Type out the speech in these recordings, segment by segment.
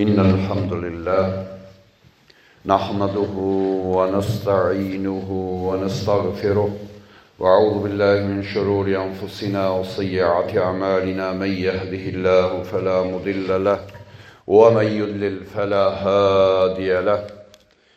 إن الحمد لله نحمده ونستعينه ونستغفره وأعوذ بالله من شرور أنفسنا وسيئات أعمالنا من يهده الله فلا مضل له ومن يضلل فلا هادي له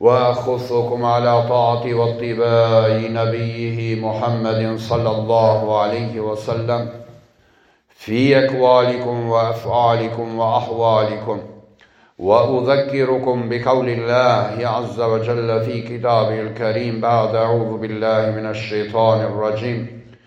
وأخصكم على طاعة واتباع نبيه محمد صلى الله عليه وسلم في أقوالكم وأفعالكم وأحوالكم وأذكركم بقول الله عز وجل في كتابه الكريم بعد أعوذ بالله من الشيطان الرجيم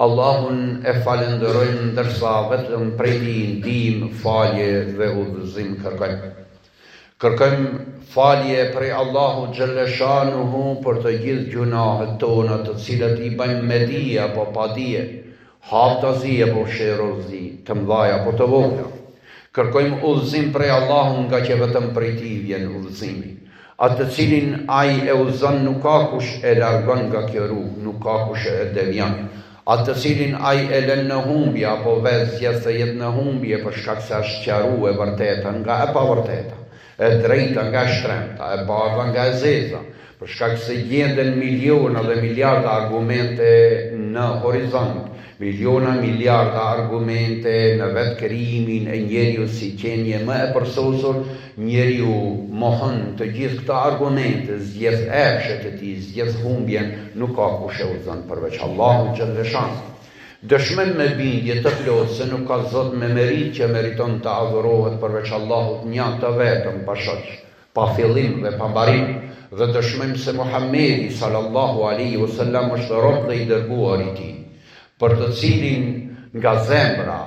Allahun e falënderojmë ndërsa vetëm prej Tij ndihmë, falje dhe udhëzim kërkojmë. Kërkojmë falje prej Allahut xhelle shanuhu për të gjithë gjynahet tona të cilat i bëjmë me dije apo pa dije, haptazi apo fshehurazi, të mëdha apo të vogla. Kërkojmë udhëzim prej Allahut ngaqë vetëm prej Tij vjen udhëzimi. Atë të cilin ai e udhëzon nuk ka kush e largon nga kjo rrugë, nuk ka kush e devijon. Atë të cilin ai e lën në humbje apo vetë zgjedh të jetë në humbje për shkak se është sqaruar e vërteta nga e pavërteta, e drejta nga e shtrembëta, e bardha nga e zeza, për shkak se gjenden miliona dhe miliarda argumente në horizont, miliona miliarda argumente në vetë krijimin e njeriut si qenie më e përsosur, Njeriu mohon të gjithë këto argumente, zgjedh epshet e tij, zgjedh humbjen, nuk ka kush e udhëzon përveç Allahut xhelleshan. Dëshmojmë me bindje të plotë se nuk ka zot me meritë që meriton të adhurohet përveç Allahut Një, të Vetëm, pa shoq, pa fillim dhe pa mbarim, dhe dëshmojmë se Muhamedi, salallahu alejhi u selam, është rob dhe i dërguar i Tij, për të cilin nga zemra,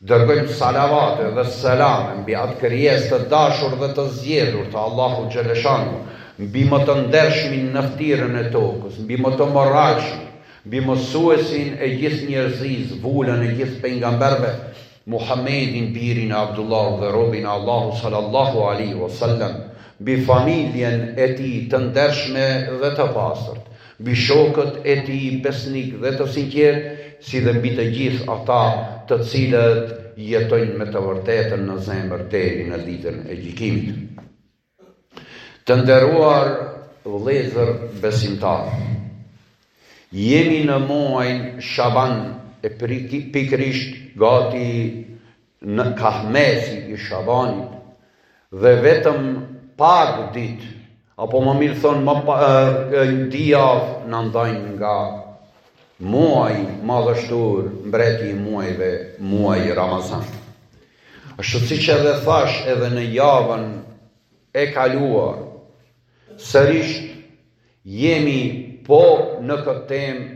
Dërgojmë salavate dhe selame mbi atë krijesë të dashur dhe të zgjedhur të Allahut xheleshanuhu, mbi më të ndershmin në ftirën e tokës, mbi më të moralshmin, mbi mësuesin e gjithë njerëzisë, vulën e gjithë pejgamberëve, Muhammedin, birin e Abdullahut dhe robin e Allahut salallahu alejhi ue sellem, mbi familjen e tij të ndershme dhe të pastërt, mbi shokët e tij besnikë dhe të sinqertë, si dhe mbi të gjithë ata të cilët jetojnë me të vërtetën në zemër deri në Ditën e Gjykimit. Të nderuar vëllezër besimtarë, jemi në muajin Shaban e pikërisht gati nga mesi i Shabanit dhe vetëm pak ditë apo më mirë thonë më pak, dy javë na ndajnë nga muaji madhështor mbreti i muajve muaji Ramazan ashtu siç edhe thashë edhe në javën e kaluar sërisht jemi po në këtë temë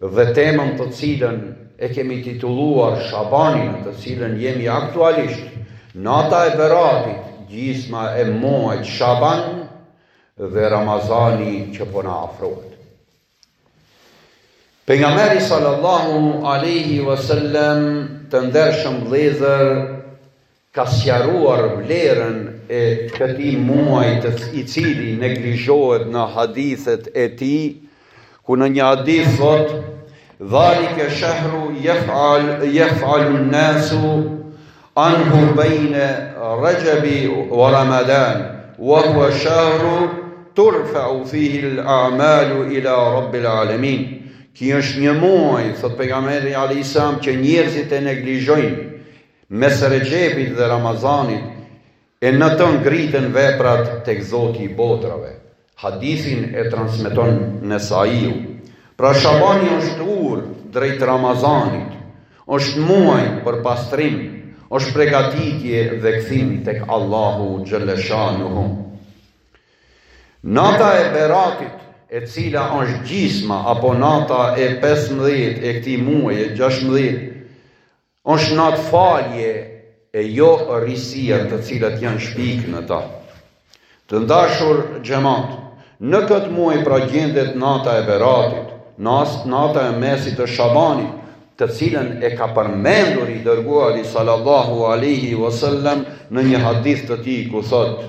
dhe temën të cilën e kemi titulluar Shabani në të cilën jemi aktualisht, nata e Beratit, gjysma e muajit Shaban dhe Ramazani që po na afrohet. Pejgamberi sallallahu alaihi wasallam të ndershëm vëllezër ka sqaruar vlerën e këtij muaji i cili neglizhohet në hadithet e tij, ku në një hadith thotë, Dhalike shahru jef'al jef'alun nasu anhu bejne Rajabi wa Ramadan, wa hua shahru turfa'u fihi l'amalu ila Rabbil Alamin. Ky është një muaj, thotë pejgamberi alejhi selam, që njerëzit e neglizhojnë, Mes Rexhepit dhe Ramazanit e në të ngriten veprat tek Zoti i botrave. Hadithin e transmeton Nesaiu. Pra Shabani është urë drejt Ramazanit, është muaj për pastrim, është përgatitje dhe kthim tek Allahu xhelleshanuhu. Nata e Beratit, e cila është gjysma apo nata e pesëmbëdhjetë e këtij muaji, e gjashtëmbëdhjetë, Është natë falje e jo risia të cilat janë shpikë në ta. Të ndashur xhemat, në këtë muaj pra gjendet nata e beratit, nata e mesit të shabanit, të cilën e ka përmendur i dërguari sallallahu alaihi wasallam në një hadith të tij ku thotë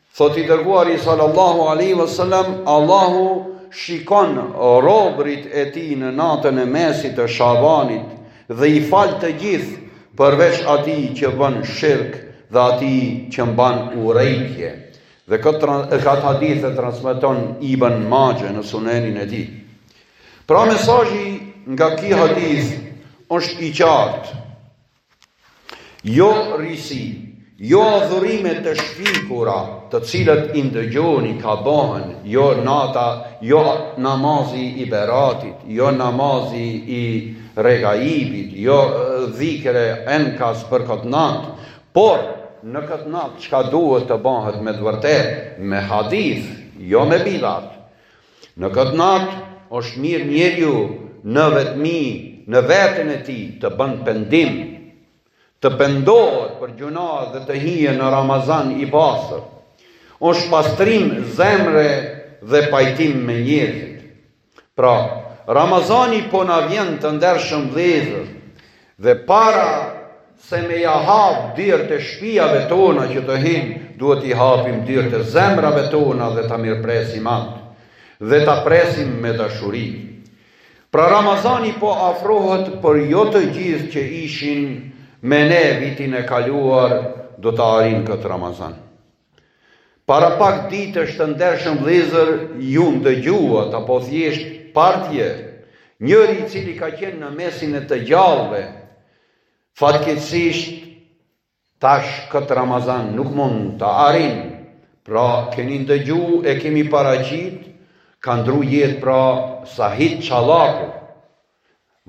Thotë i dërguari sallallahu alaihi wasallam, Allahu shikon robrit e tij në natën e mesit të Shabanit dhe i fal të gjithë përveç atij që bën shirk dhe atij që mban urrejtje. Dhe këtë këtë hadith e transmeton Ibn Maxhe në Sunenin e tij. Pra mesazhi nga ky hadith është i qartë. Jo risi, jo adhurime të shpikura, të cilat i ndëgjoni ka bahen, jo nata, jo namazi i Beratit, jo namazi i Regaibit, jo dhikre enkas për këtë natë, por në këtë natë çka duhet të bahet me të vërtetë, me hadith, jo me bidat. Në këtë natë është mirë njeriu në vetëmi, në veten e tij të bën pendim, të pendohet për gjynahe dhe të hyjë në Ramazan i pastër. Është pastrim zemre dhe pajtim me njerëzit. Pra, Ramazani po na vjen të ndershëm vëllezër, Dhe para se me ia hap dyert e shpijave tona që të hyn, duhet t'i hapim dyert e zemrave tona dhe ta mirëpresim atë, dhe ta presim me dashuri. Pra Ramazani po afrohet por jo të gjithë që ishin me ne vitin e kaluar do ta arrijnë këtë Ramazan. Para pak ditësh të ndershëm vlezër ju ndëgjuat apo thjesht patë, njëri i cili ka qenë në mesin e të gjallëve, fatkeqësisht tash këtë Ramazan nuk mund ta arrin, pra keni ndëgju e kemi paraqit, ka ndru jetë pra Sahit Çallaku,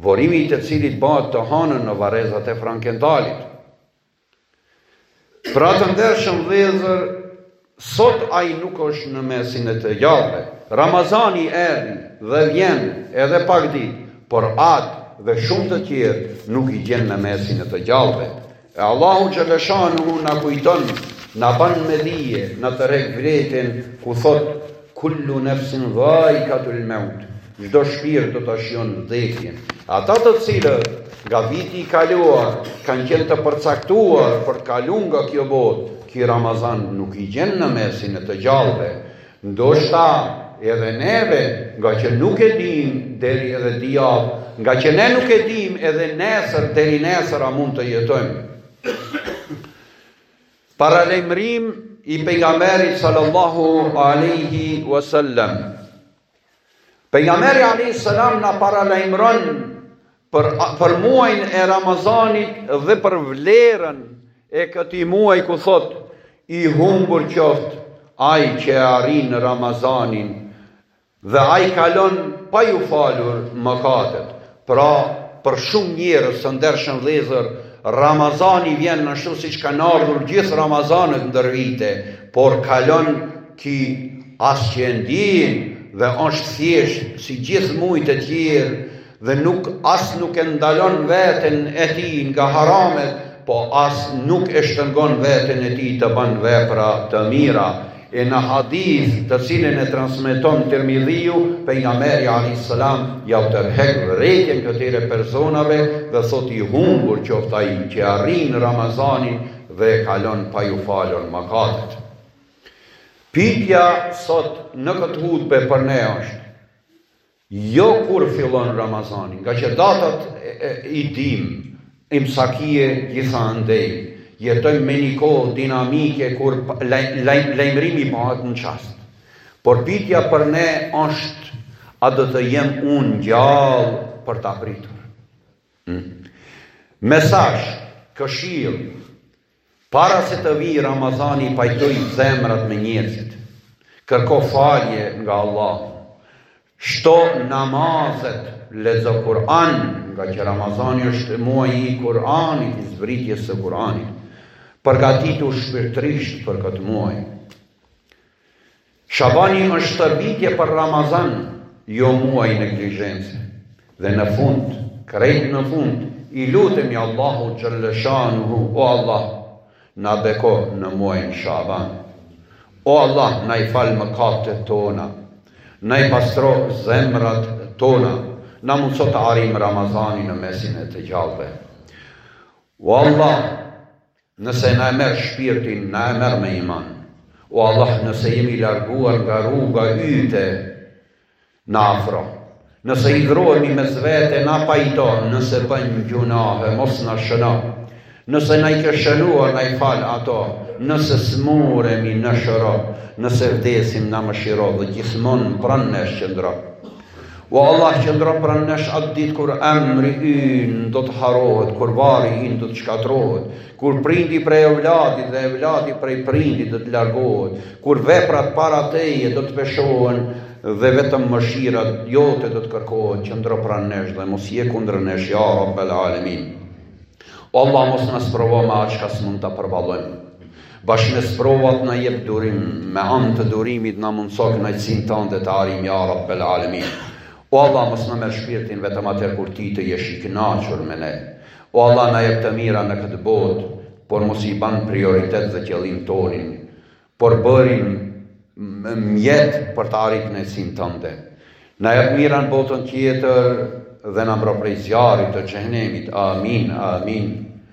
vorrimi i të cilit bahet të hanën në varrezat e Frankentalit. Pra të ndershëm vëllezër, sot ai nuk është në mesin e të gjallëve. Ramazani erdhi dhe vjen edhe pak ditë, por atë dhe shumë të tjerë nuk i gjen në mesin e të gjallëve. E Allahu xhaleshanuhu na kujton, na ban me dije, na tërheq vërejtjen ku thotë kullu nefsin dhaikatul meut. Çdo shpirt do ta shijon vdekjen. Ata të cilët nga viti i kaluar kanë qenë të përcaktuar për të kalu nga kjo botë, ky Ramazan nuk i gjen në mesin e të gjallëve. Ndoshta edhe neve, nga që nuk e dimë deri edhe dy javë, nga që ne nuk e dimë edhe nesër deri nesër a mund të jetojmë. Paralajmërim i pejgamberit sallallahu alejhi ve selem. Pejgamberi alejhi selam na paralajmëron për muajin e Ramazanit dhe për vlerën e këtij muaj ku thotë i humbur qoftë ai që e arrin Ramazanin dhe ai kalon pa iu falur mëkatet. Pra, për shumë njerëz të ndershëm vëllezër, Ramazani vjen ashtu siç kanë ardhur gjithë Ramazanët ndër vite, por kalon ky as që e ndien dhe është thjesht si gjithë mujt e tjerë dhe nuk as nuk e ndalon veten e tij nga haramet, po as nuk e shtërngon veten e tij të ban vepra të mira. E në hadith të cilin e transmeton Tirmidhiu, pejgamberi alejhi selam jau tërheq vërejtjen këtyre personave dhe thotë i humbur qoftë ai që e arrin Ramazanin dhe e kalon pa iu falur mëkatet. Pyetja sot në këtë hutbe për ne është Jo kur fillon Ramazani, nga që datat i dimë, imsakie gjithandej, jetojmë me një kohë dinamike kur lajmërimi bahet në çast. Por pitja për ne është a do të jem unë gjallë për ta pritur. Hmm. Mesazh, këshillë, Para se të vijë Ramazani pajtoji zemrat me njerëzit. Kërko falje nga Allahu. Shto namazet, lexo Kur'an, ngaqë Ramazani është muaji i Kur'anit, i zbritjes së Kur'anit. Përgatitu shpirtërisht për këtë muaj. Shabani është stërvitje për Ramazan, jo muaj neglizhence. Dhe në fund, krejt në fund, i lutemi Allahut xhalleshanuhu, o Allah, na beko në muajin Shaban. O Allah, na i fal mëkatet tona, na i pastro zemrat tona, na mundëso të arrijmë Ramazanin në mesin e të gjallëve. O Allah, Nëse na e merr shpirtin, na e merr me iman. O Allah, nëse jemi larguar nga rruga Yte, na afro. Nëse hidhërohemi mes vete, na pajto, nëse bëjmë gjunahe, mos na shëno. Nëse na i ke shënuar, na i fal ato, nëse smuremi, na shëro, nëse vdesim, na mëshiro dhe gjithmonë pranë nesh qëndro. O Allah, qëndro pranë nesh atë ditë kur emri ynë do të harrohet, kur varri ynë do të shkatërrohet, kur prindi prej evladit dhe evladi prej prindit do të largohet, kur veprat para teje do të peshohen dhe vetëm mëshira jote do të kërkohet, qëndro pranë nesh dhe mos ji kundër nesh, ja Rabbel Alemin. O Allah, mos na sprovo me atë çka s'mund ta përballojmë. Bashkë me sprovat na jep durim, me anë të durimit na mundëso kënaqësinë tënde të arrijmë ja Rabbel Alemin. O Allah, mos na merr shpirtin vetëm atëherë kur ti të jesh i kënaqur me ne. O Allah, na jep të mira në këtë botë, por mos i ban prioritet dhe qëllim tonin, por bëri mjet për ta arrit kënaqësinë tënde. Na jep të mira në botën tjetër dhe na mbro prej zjarrit të xhehenemit. Amin. Amin.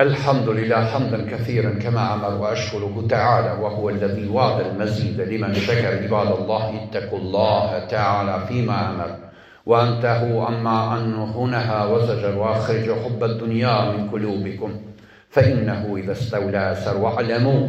الحمد لله حمدا كثيرا كما امر واشكره تعالى وهو الذي وعد المزيد لمن شكر عباد الله اتقوا الله تعالى فيما امر وانتهوا اما ان هنها وزجر واخرجوا حب الدنيا من قلوبكم فانه اذا استولى اثر واعلموا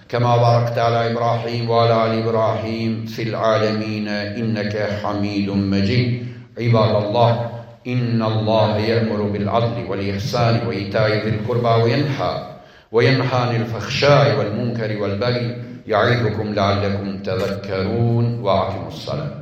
كما باركت على إبراهيم وعلى آل إبراهيم في العالمين إنك حميد مجيد عباد الله إن الله يأمر بالعدل والإحسان وإيتاء ذي القربى وينحى وينحى عن الفحشاء والمنكر والبغي يعظكم لعلكم تذكرون وأقيموا الصلاة